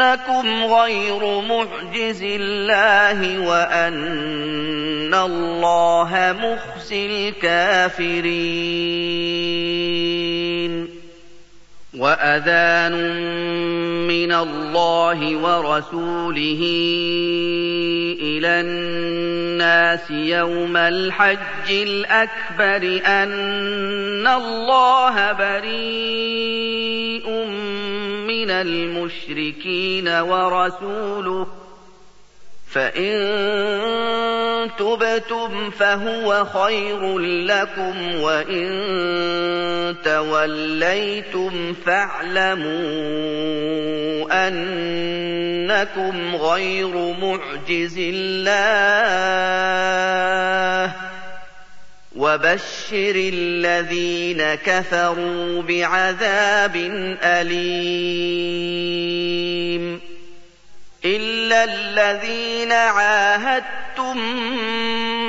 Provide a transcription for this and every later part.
أَنَّكُمْ غَيْرُ مُعْجِزِي اللَّهِ وَأَنَّ اللَّهَ مُخْزِي الْكَافِرِينَ. وَأَذَانٌ مِّنَ اللَّهِ وَرَسُولِهِ إِلَى النَّاسِ يَوْمَ الْحَجِّ الْأَكْبَرِ أَنَّ اللَّهَ بَرِيءٌ مِّنَ الْمُشْرِكِينَ وَرَسُولُهُ فَإِن تُبْتُمْ فَهُوَ خَيْرٌ لَّكُمْ وَإِن تَوَلَّيْتُمْ فَاعْلَمُوا أَنَّكُمْ غَيْرُ مُعْجِزِي اللَّهِ ۗ وَبَشِّرِ الَّذِينَ كَفَرُوا بِعَذَابٍ أَلِيمٍ. إِلَّا الَّذِينَ عَاهَدتُّم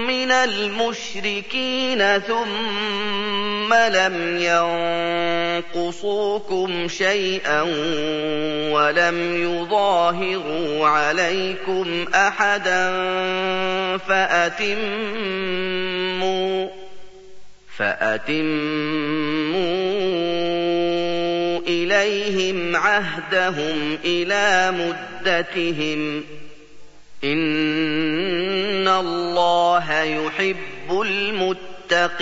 مِّنَ الْمُشْرِكِينَ ثُمَّ لَمْ يَنقُصُوكُمْ شَيْئًا وَلَمْ يُظَاهِرُوا عَلَيْكُمْ أَحَدًا فَأَتِمُّوا فَأَتِمُّوا إِلَيْهِمْ عَهْدَهُمْ إِلَىٰ مُدَّتِهِمْ ۚ. إِنَّ اللَّهَ يُحِبُّ الْمُتَّقِينَ.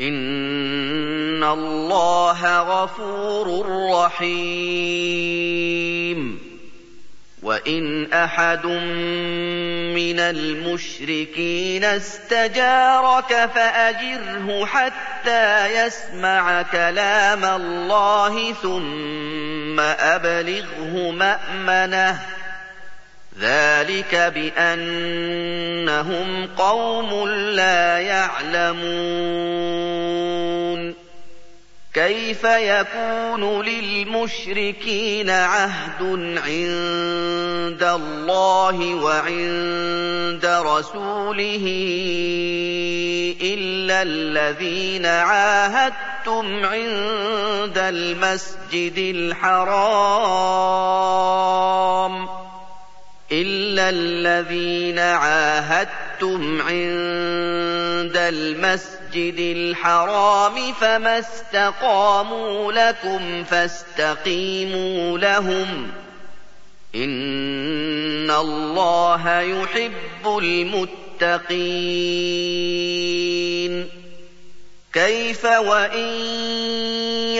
إِنَّ اللَّهَ غَفُورٌ رَّحِيمٌ. وَإِنْ أَحَدٌ مِّنَ الْمُشْرِكِينَ اسْتَجَارَكَ فَأَجِرْهُ حَتَّىٰ يَسْمَعَ كَلَامَ اللَّهِ ثُمَّ أَبْلِغْهُ مَأْمَنَهُ ۚ. ذَٰلِكَ بِأَنَّهُمْ قَوْمٌ لَّا يَعْلَمُونَ كَيْفَ يَكُونُ لِلْمُشْرِكِينَ عَهْدٌ عِندَ اللَّهِ وَعِندَ رَسُولِهِ إِلَّا الَّذِينَ عَاهَدتُّمْ عِندَ الْمَسْجِدِ الْحَرَامِ إِلَّا الَّذِينَ عَاهَدتُّمْ عِندَ الْمَسْجِدِ الْحَرَامِ فَمَا اسْتَقَامُوا لَكُمْ فَاسْتَقِيمُوا لَهُمْ ۚ إِنَّ اللَّهَ يُحِبُّ الْمُتَّقِينَ. كَيْفَ وَإِن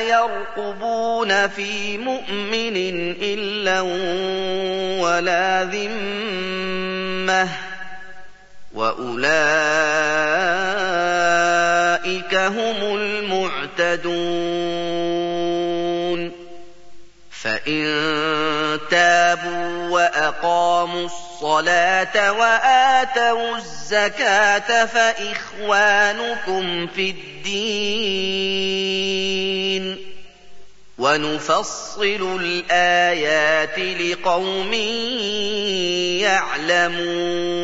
يَرْقُبُونَ فِي مُؤْمِنٍ إِلًّا وَلَا ذِمَّةً ۚ وَأُولَٰئِكَ هُمُ الْمُعْتَدُونَ فإن تابوا وأقاموا الصلاة وآتوا الزكاة فإخوانكم في الدين. ونفصل الآيات لقوم يعلمون.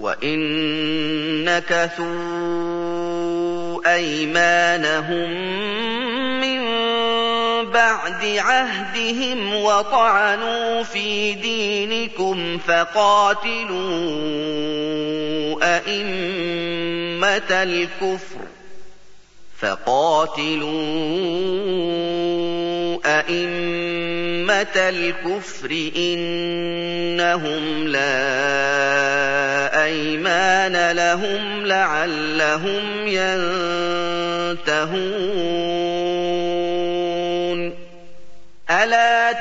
وإن نكثوا أيمانهم بعد عهدهم وطعنوا في دينكم فقاتلوا أئمة الكفر فقاتلوا أئمة الكفر إنهم لا أيمان لهم لعلهم ينتهون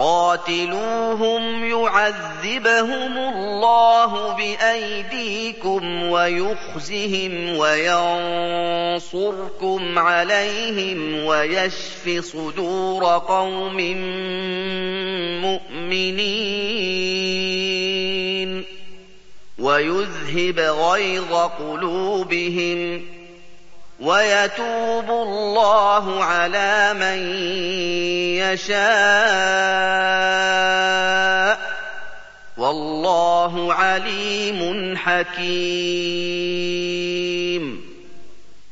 قاتلوهم يعذبهم الله بأيديكم ويخزهم وينصركم عليهم ويشف صدور قوم مؤمنين ويذهب غيظ قلوبهم ويتوب الله على من يشاء والله عليم حكيم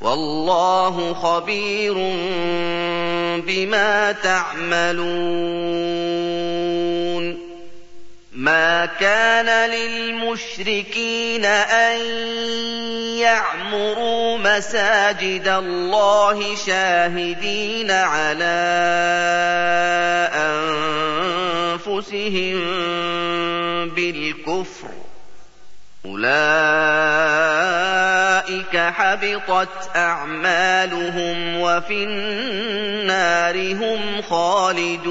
والله خبير بما تعملون. ما كان للمشركين أن يعمروا مساجد الله شاهدين على أنفسهم بالكفر. أولئك حبطت أعمالهم وفي النار هم خالدون.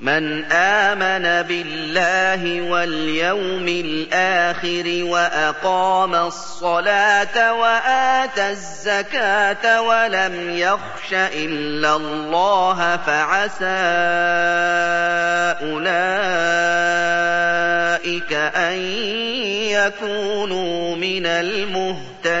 من آمن بالله واليوم الآخر وأقام الصلاة وآتى الزكاة ولم يخش إلا الله فعسى أولئك أن يكونوا من المهتدين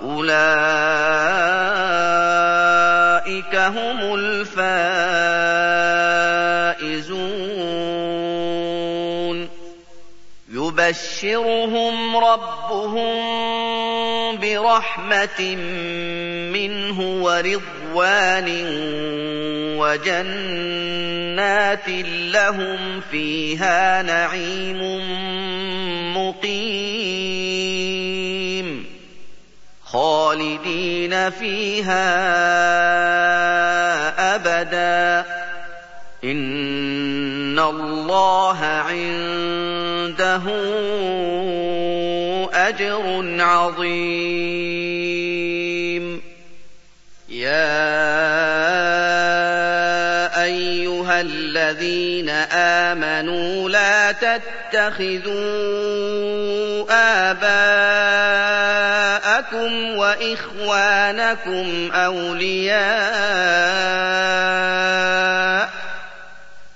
فَأُولَٰئِكَ هُمُ الْفَائِزُونَ يُبَشِّرُهُمْ رَبُّهُم بِرَحْمَةٍ مِّنْهُ وَرِضْوَانٍ وَجَنَّاتٍ لَّهُمْ فِيهَا نَعِيمٌ مُّقِيمٌ خَالِدِينَ فِيهَا أَبَدًا ۚ. إِنَّ اللَّهَ عِندَهُ أَجْرٌ عَظِيمٌ. أَيُّهَا الَّذِينَ آمَنُوا لَا تَتَّخِذُوا آبَاءَكُمْ وَإِخْوَانَكُمْ أَوْلِيَاءَ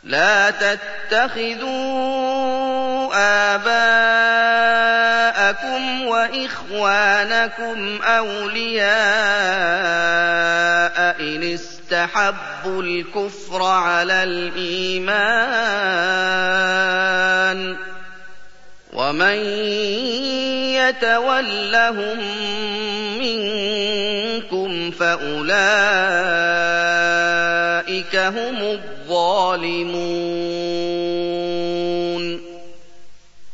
لا تتخذوا آباءكم وإخوانكم أولياء إن اسْتَحَبُّوا الْكُفْرَ عَلَى الْإِيمَانِ ۚ وَمَن يَتَوَلَّهُم مِّنكُمْ فَأُولَٰئِكَ هُمُ الظَّالِمُونَ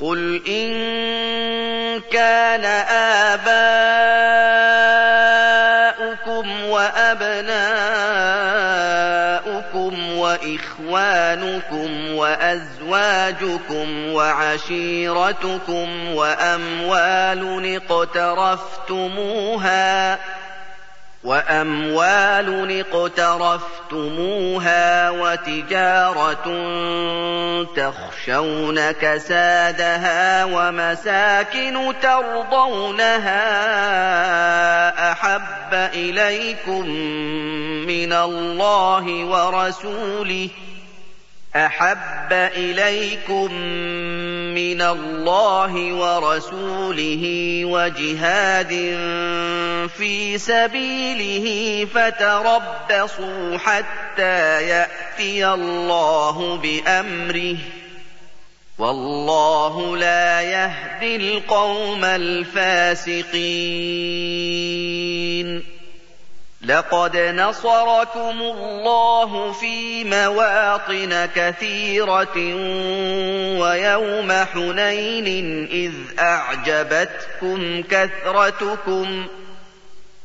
قُلْ إِن كَانَ آبَاؤُكُمْ وَإِخْوَانُكُمْ وَأَزْوَاجُكُمْ وَعَشِيرَتُكُمْ وَأَمْوَالٌ اقْتَرَفْتُمُوهَا وَأَمْوَالٌ اقْتَرَفْتُمُوهَا وَتِجَارَةٌ تَخْشَوْنَ كَسَادَهَا وَمَسَاكِنُ تَرْضَوْنَهَا أَحَبَّ إِلَيْكُم مِّنَ اللَّهِ وَرَسُولِهِ أَحَبَّ إِلَيْكُم مِّنَ اللَّهِ وَرَسُولِهِ وَجِهَادٍ فِي سَبِيلِهِ فَتَرَبَّصُوا حَتَّىٰ يَأْتِيَ اللَّهُ بِأَمْرِهِ ۗ. وَاللَّهُ لَا يَهْدِي الْقَوْمَ الْفَاسِقِينَ. لَقَدْ نَصَرَكُمُ اللَّهُ فِي مَوَاطِنَ كَثِيرَةٍ وَيَوْمَ حُنَيْنٍ إِذْ أَعْجَبَتْكُمْ كَثْرَتُكُمْ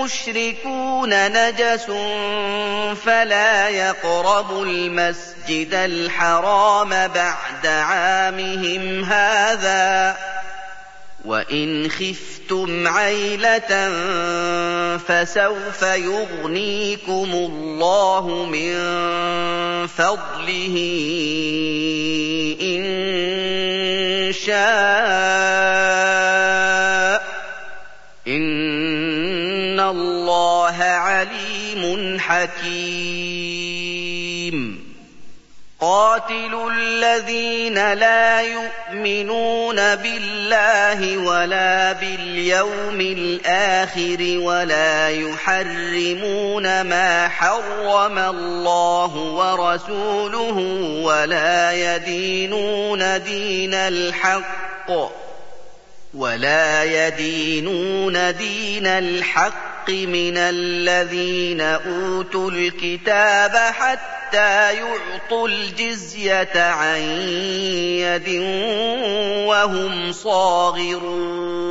الْمُشْرِكُونَ نَجَسٌ فَلَا يَقْرَبُوا الْمَسْجِدَ الْحَرَامَ بَعْدَ عَامِهِمْ هَٰذَا ۚ وَإِنْ خِفْتُمْ عَيْلَةً فَسَوْفَ يُغْنِيكُمُ اللَّهُ مِن فَضْلِهِ إِن شَاءَ ۚ إِنَّ اللَّهَ عَلِيمٌ حَكِيمٌ. قاتلوا الذين لا يؤمنون بالله ولا باليوم الآخر ولا يحرمون ما حرم الله ورسوله ولا يدينون دين الحق ولا يدينون دين الحق من الذين أوتوا الكتاب حتى يعطوا الجزية عن يد وهم صاغرون.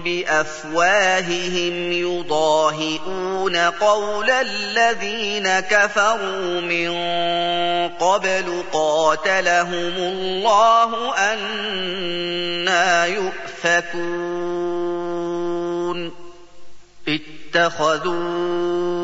بأفواههم يضاهئون قول الذين كفروا من قبل قاتلهم الله أنا يؤفكون. اتخذوا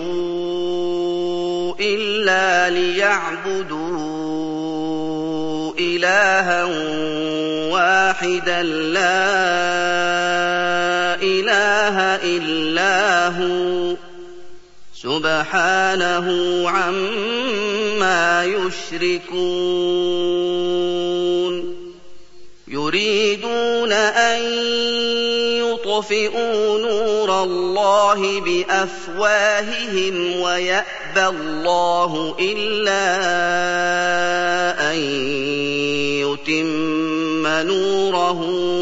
الا ليعبدوا الها واحدا لا إِلَّا هُوَ سُبْحَانَهُ عَمَّا يُشْرِكُونَ يُرِيدُونَ أَن يُطْفِئُوا نُورَ اللَّهِ بِأَفْوَاهِهِمْ وَيَأْبَى اللَّهُ إِلَّا أَن يُتِمَّ نُورَهُ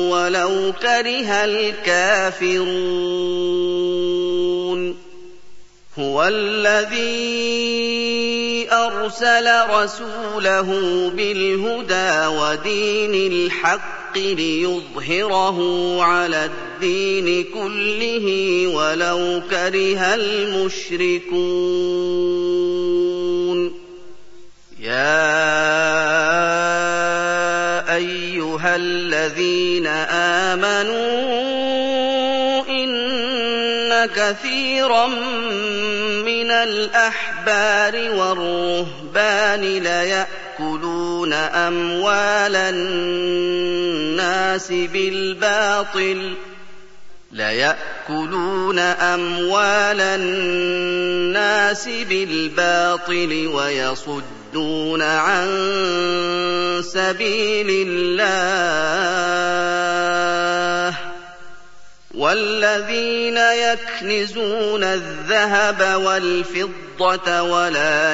وَلَوْ كَرِهَ الْكَافِرُونَ هُوَ الَّذِي أَرْسَلَ رَسُولَهُ بِالْهُدَىٰ وَدِينِ الْحَقِّ لِيُظْهِرَهُ عَلَى الدِّينِ كُلِّهِ وَلَوْ كَرِهَ الْمُشْرِكُونَ. يَا أَيُّهَا الَّذِينَ آمَنُوا إِنَّ كَثِيرًا مِّنَ الْأَحْبَارِ وَالرُّهْبَانِ لَيَأْكُلُونَ أَمْوَالَ النَّاسِ بِالْبَاطِلِ لَيَأْكُلُونَ أَمْوَالَ النَّاسِ بِالْبَاطِلِ وَيَصُدُّونَ عَن سَبِيلِ اللَّهِ وَالَّذِينَ يَكْنِزُونَ الذَّهَبَ وَالْفِضَّةَ وَلَا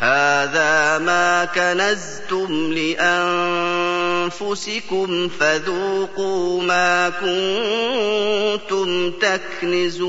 هَٰذَا مَا كَنَزْتُمْ لِأَنفُسِكُمْ فَذُوقُوا مَا كُنتُمْ تَكْنِزُونَ.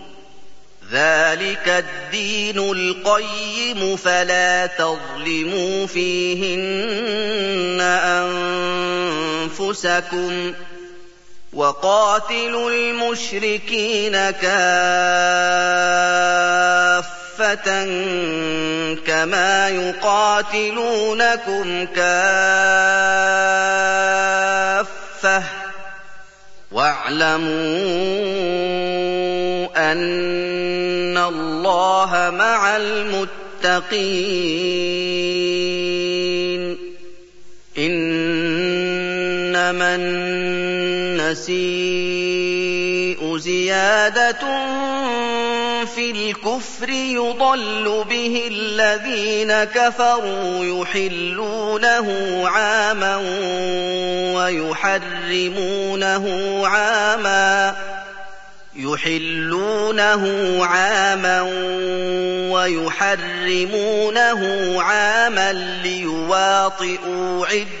ذَٰلِكَ الدِّينُ الْقَيِّمُ فَلَا تَظْلِمُوا فِيهِنَّ أَنفُسَكُمْ ۚ وَقَاتِلُوا الْمُشْرِكِينَ كَافَّةً كَمَا يُقَاتِلُونَكُمْ كَافَّةً وَاعْلَمُوا أَنَّ اللَّهَ مَعَ الْمُتَّقِينَ. إِنَّمَا النَّسِيءُ زِيَادَةٌ فِي الْكُفْرِ يُضَلُّ بِهِ الَّذِينَ كَفَرُوا يُحِلُّونَهُ عَامًا وَيُحَرِّمُونَهُ عَامًا يحلونه عاما ويحرمونه عاما ليواطئوا عدة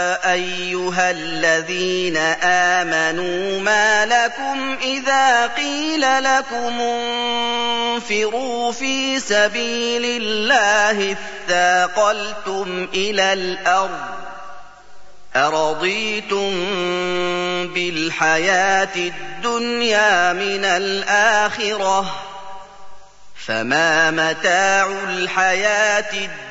أيها الذين آمنوا ما لكم إذا قيل لكم انفروا في سبيل الله اثاقلتم إلى الأرض أَرَضِيتُم بِالْحَيَاةِ الدُّنْيَا مِنَ الْآخِرَةِ ۚ فَمَا مَتَاعُ الْحَيَاةِ الدُّنْيَا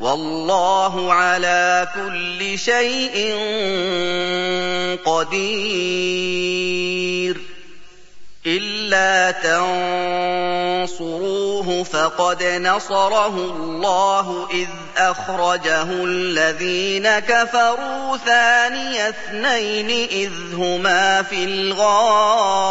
وَاللَّهُ عَلَىٰ كُلِّ شَيْءٍ قَدِيرٌ. إِلَّا تَنصُرُوهُ فَقَدْ نَصَرَهُ اللَّهُ إِذْ أَخْرَجَهُ الَّذِينَ كَفَرُوا ثَانِيَ اثْنَيْنِ إِذْ هُمَا فِي الْغَارِ.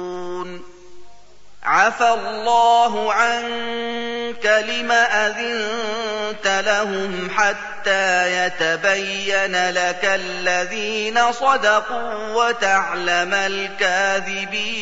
عَفَا اللَّهُ عَنكَ لِمَ أَذِنتَ لَهُمْ حَتَّىٰ يَتَبَيَّنَ لَكَ الَّذِينَ صَدَقُوا وَتَعْلَمَ الْكَاذِبِينَ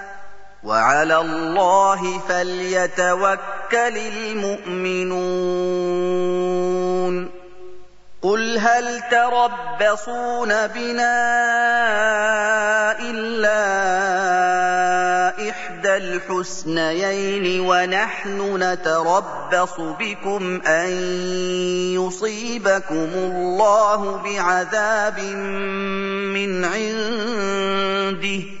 وَعَلَى اللَّهِ فَلْيَتَوَكَّلِ الْمُؤْمِنُونَ. قُلْ هَلْ تَرَبَّصُونَ بِنَا إِلَّا إِحْدَى الْحُسْنَيَيْنِ وَنَحْنُ نَتَرَبَّصُ بِكُمْ أَن يُصِيبَكُمُ اللَّهُ بِعَذَابٍ مِّنْ عِندِهِ.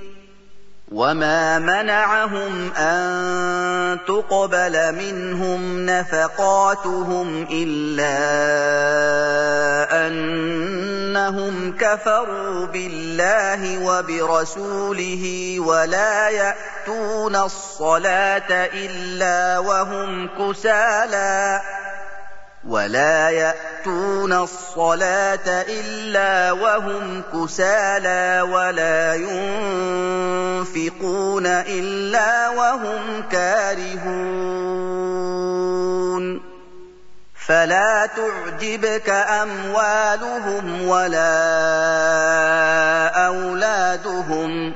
وَمَا مَنَعَهُمْ أَن تُقْبَلَ مِنْهُمْ نَفَقَاتُهُمْ إِلَّا أَنَّهُمْ كَفَرُوا بِاللَّهِ وَبِرَسُولِهِ وَلَا يَأْتُونَ الصَّلَاةَ إِلَّا وَهُمْ كُسَالَىٰ وَلَا يَأْتُونَ الصَّلَاةَ إِلَّا وَهُمْ كُسَالَىٰ وَلَا يُنفِقُونَ إِلَّا وَهُمْ كَارِهُونَ فَلَا تُعْجِبْكَ أَمْوَالُهُمْ وَلَا أَوْلَادُهُمْ ۚ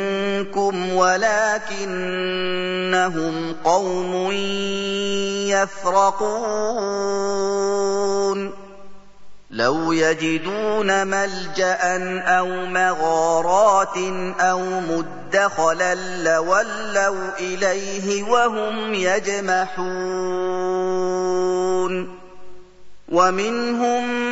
وَلَٰكِنَّهُمْ قَوْمٌ يَفْرَقُونَ. لَوْ يَجِدُونَ مَلْجَأً أَوْ مَغَارَاتٍ أَوْ مُدَّخَلًا لَّوَلَّوْا إِلَيْهِ وَهُمْ يَجْمَحُونَ. وَمِنْهُم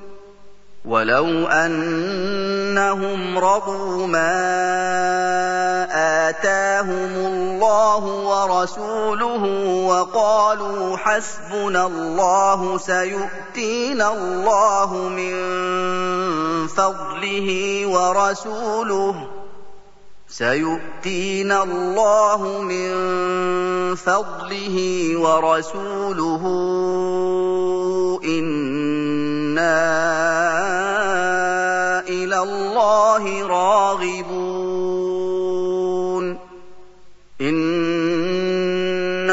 وَلَوْ أَنَّهُمْ رَضُوا مَا آتَاهُمُ اللَّهُ وَرَسُولُهُ وَقَالُوا حَسْبُنَا اللَّهُ سَيُؤْتِينَا اللَّهُ مِن فَضْلِهِ وَرَسُولُهُ سيؤتينا الله من فضله ورسوله إنا إلى الله راغبون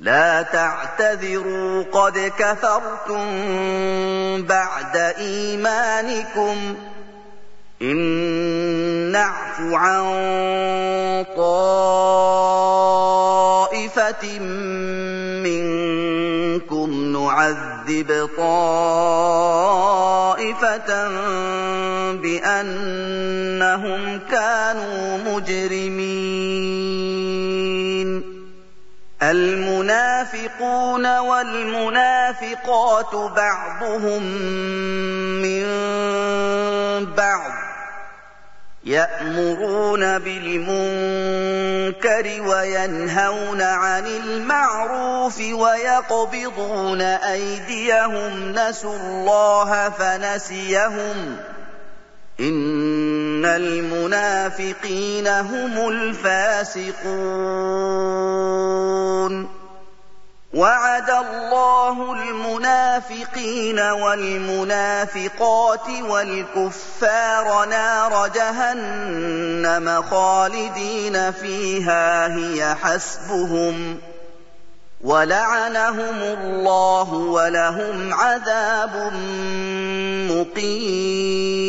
لَا تَعْتَذِرُوا قَدْ كَفَرْتُم بَعْدَ إِيمَانِكُمْ ۚ. إِن نَّعْفُ عَن طَائِفَةٍ مِّنكُمْ نُعَذِّبْ طَائِفَةً بِأَنَّهُمْ كَانُوا مُجْرِمِينَ. الْمُنَافِقُونَ وَالْمُنَافِقَاتُ بَعْضُهُم مِّن بَعْضٍ ۚ يَأْمُرُونَ بِالْمُنكَرِ وَيَنْهَوْنَ عَنِ الْمَعْرُوفِ وَيَقْبِضُونَ أَيْدِيَهُمْ ۚ نَسُوا اللَّهَ فَنَسِيَهُمْ ۗ إِنَّ الْمُنَافِقِينَ هُمُ الْفَاسِقُونَ وعد الله المنافقين والمنافقات والكفار نار جهنم خالدين فيها هي حسبهم ولعنهم الله ولهم عذاب مقيم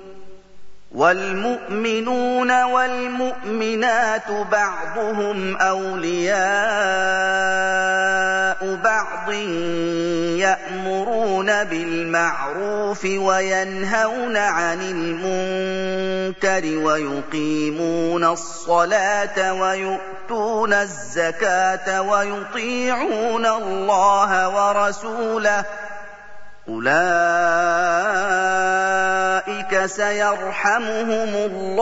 وَالْمُؤْمِنُونَ وَالْمُؤْمِنَاتُ بَعْضُهُمْ أَوْلِيَاءُ بَعْضٍ يَأْمُرُونَ بِالْمَعْرُوفِ وَيَنْهَوْنَ عَنِ الْمُنكَرِ وَيُقِيمُونَ الصَّلَاةَ وَيُؤْتُونَ الزَّكَاةَ وَيُطِيعُونَ اللَّهَ وَرَسُولَهُ سَيَرْحَمُهُمُ اللَّهُ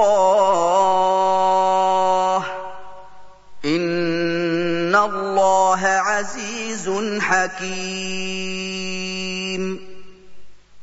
ۗ. إِنَّ اللَّهَ عَزِيزٌ حَكِيمٌ.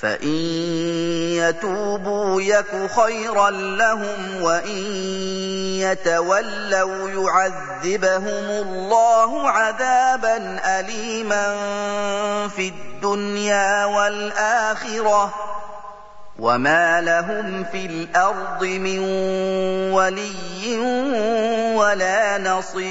فَإِن يَتُوبُوا يَكُ خَيْرًا لَّهُمْ وَإِن يَتَوَلَّوْا يُعَذِّبْهُمُ اللَّهُ عَذَابًا أَلِيمًا فِي الدُّنْيَا وَالْآخِرَةِ ۚ وَمَا لَهُمْ فِي الْأَرْضِ مِن وَلِيٍّ وَلَا نَصِيرٍ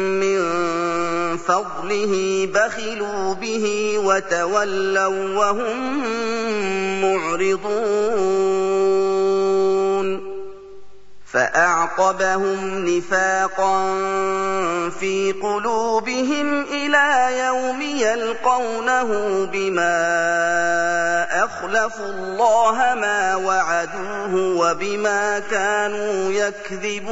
فضله بخلوا به وتولوا وهم معرضون. فأعقبهم نفاقا في قلوبهم إلى يوم يلقونه بما أخلفوا الله ما وعدوه وبما كانوا يكذبون.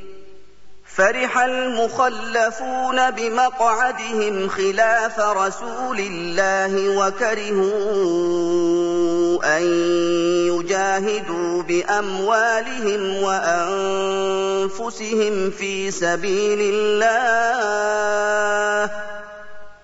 فرح المخلفون بمقعدهم خلاف رسول الله وكرهوا أن يجاهدوا بأموالهم وأنفسهم في سبيل الله.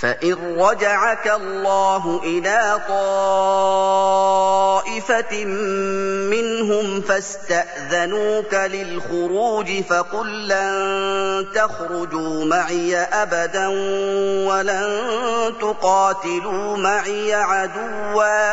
فان رجعك الله إلى طائفه منهم فاستاذنوك للخروج فقل لن تخرجوا معي ابدا ولن تقاتلوا معي عدوا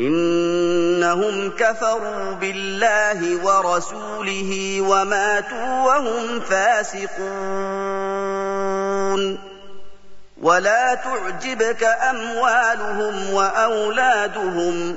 إنهم كفروا بالله ورسوله وماتوا وهم فاسقون. ولا تعجبك أموالهم وأولادهم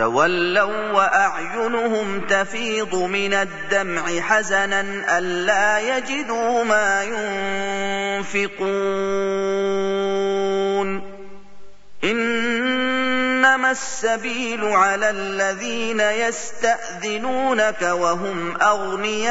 تَوَلَّوا وَّأَعْيُنُهُمْ تَفِيضُ مِنَ الدَّمْعِ حَزَنًا أَلَّا يَجِدُوا مَا يُنفِقُونَ. إِنَّمَا السَّبِيلُ عَلَى الَّذِينَ يَسْتَأْذِنُونَكَ وَهُمْ أَغْنِيَاءُ.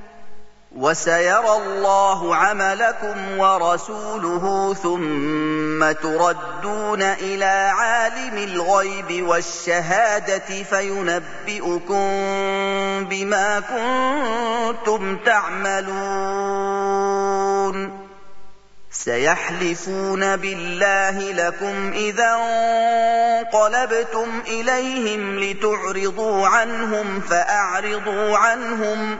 وَسَيَرَى اللَّهُ عَمَلَكُمْ وَرَسُولُهُ ثُمَّ تُرَدُّونَ إِلَىٰ عَالِمِ الْغَيْبِ وَالشَّهَادَةِ فَيُنَبِّئُكُم بِمَا كُنتُمْ تَعْمَلُونَ. سَيَحْلِفُونَ بِاللَّهِ لَكُمْ إِذَا انقَلَبْتُمْ إِلَيْهِمْ لِتُعْرِضُوا عَنْهُمْ فَأَعْرِضُوا عَنْهُمْ ۖ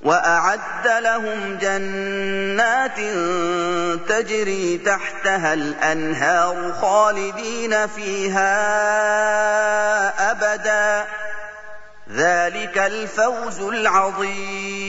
وَأَعَدَّ لهم جنات تجري تحتها الأنهار خالدين فيها أبدا. ذلك الفوز العظيم.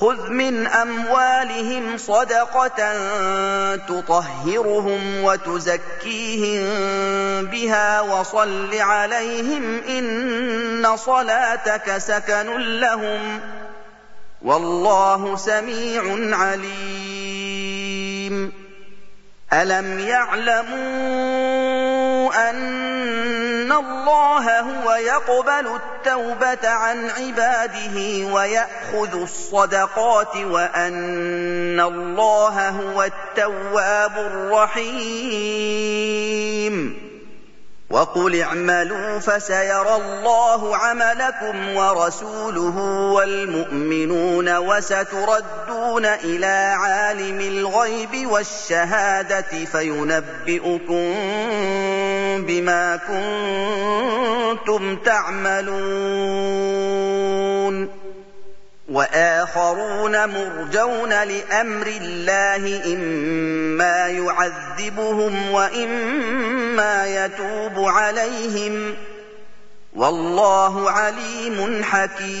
خذ من أموالهم صدقة تطهرهم وتزكيهم بها وصل عليهم إن صلاتك سكن لهم والله سميع عليم. ألم يعلموا أن الله هو يقبل التوبة عن عباده ويأخذ الصدقات وأن الله هو التواب الرحيم. وقل اعملوا فسيرى الله عملكم ورسوله والمؤمنون وستردون إلى عالم الغيب والشهادة فينبئكم بما كنتم تعملون. وآخرون مرجون لأمر الله إما يعذبهم وإما يتوب عليهم. والله عليم حكيم.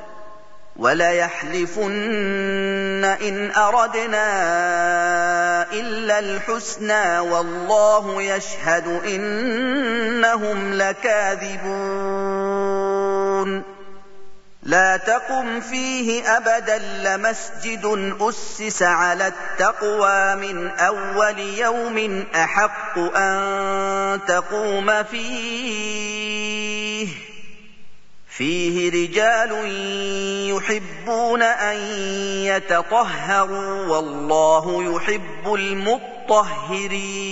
وليحلفن إن أردنا إلا الحسنى والله يشهد إنهم لكاذبون لا تقم فيه أبدا لمسجد أسس على التقوى من أول يوم أحق أن تقوم فيه فيه رجال يحبون أن يتطهروا والله يحب المطهرين.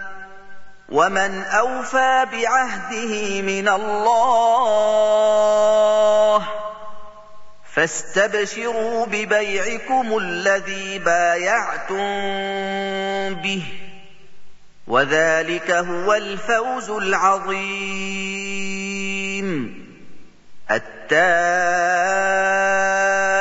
ومن أوفى بعهده من الله فاستبشروا ببيعكم الذي بايعتم به وذلك هو الفوز العظيم التائب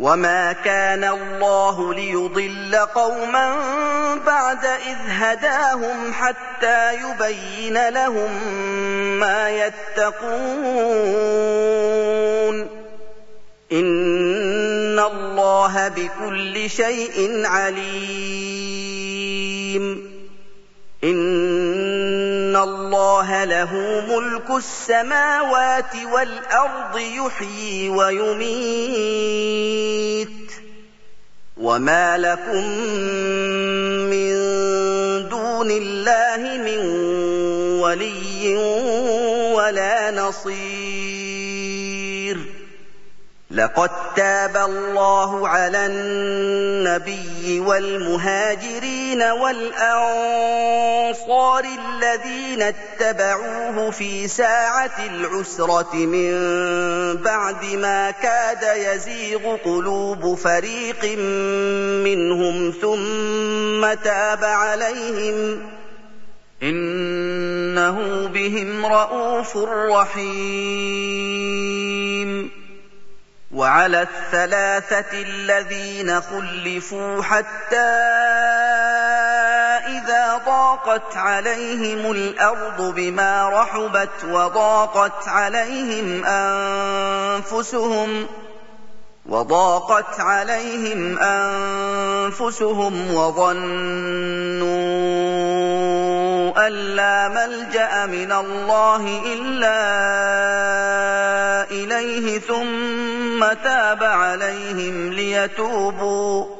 وما كان الله ليضل قوما بعد اذ هداهم حتى يبين لهم ما يتقون ان الله بكل شيء عليم إِنَّ اللَّهَ لَهُ مُلْكُ السَّمَاوَاتِ وَالْأَرْضِ يُحْيِي وَيُمِيتُ. وَمَا لَكُم مِّن دُونِ اللَّهِ مِن وَلِيٍّ وَلَا نَصِيرٍ. لقد تاب الله على النبي والمهاجرين والأنصار الذين اتبعوه في ساعة العسرة من بعد ما كاد يزيغ قلوب فريق منهم ثم تاب عليهم إنه بهم رءوف رحيم وعلى الثلاثة الذين خلفوا حتى ضاقت عليهم الأرض بما رحبت وضاقت عليهم أنفسهم وضاقت عليهم أنفسهم وظنوا أن لا ملجأ من الله إلا إليه ثم تاب عليهم ليتوبوا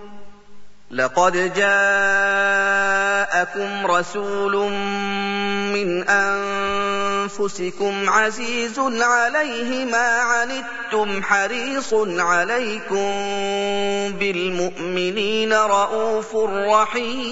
لقد جاءكم رسول من أنفسكم عزيز عليه ما عنتم حريص عليكم بالمؤمنين رءوف رحيم.